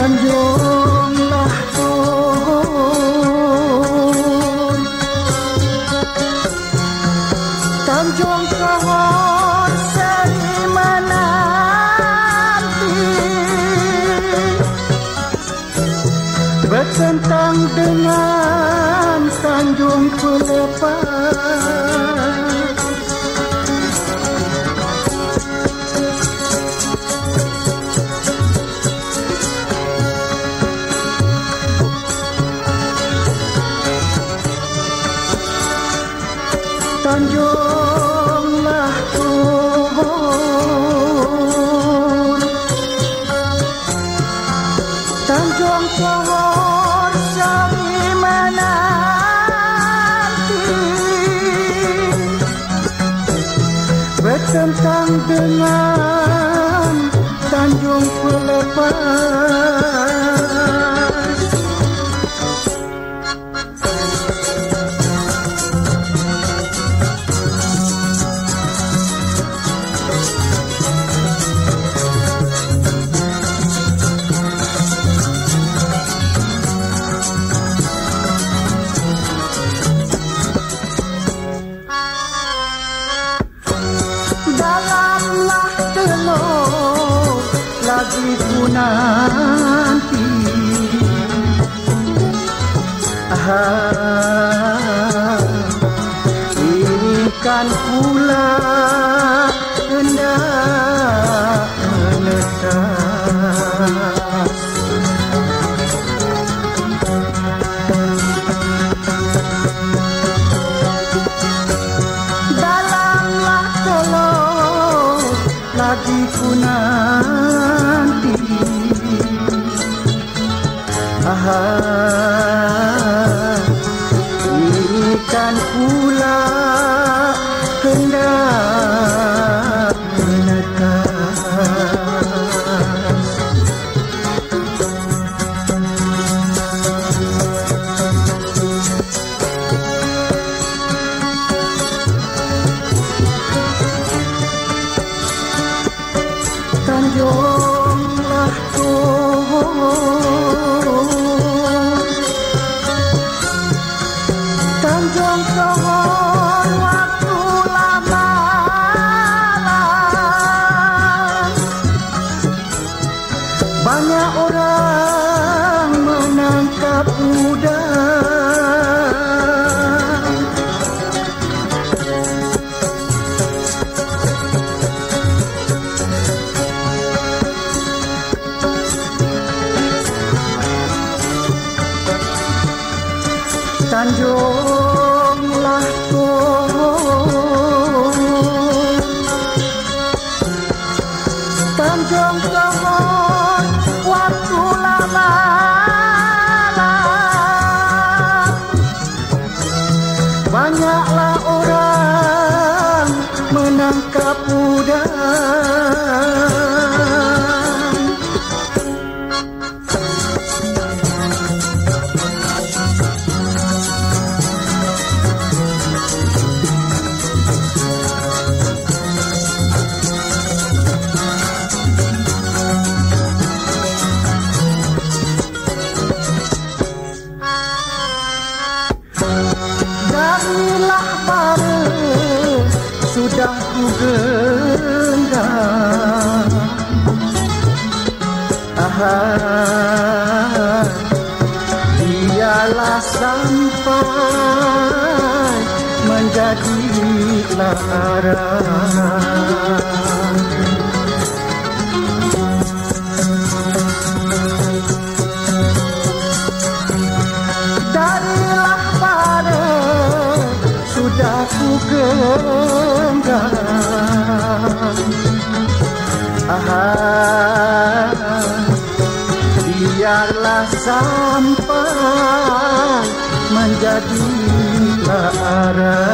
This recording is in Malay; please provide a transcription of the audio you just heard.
tanjung lah pun. Tanjung kahor seni menanti. Bertentang dengan tanjung pule tanjonglah kubur. Tanjong kubur sami menanti. Bertentang dengan tanjung pelepas. Ku nanti. Ah, Ini kan pula Dalamlah telur lagi nanti ini kan pula hendak menekan Tanjunglah turun Banyak orang menangkap udang Tanjunglah menangkap dialah sampai menjadi larang Darilah Aha, biarlah sampah menjadi arah.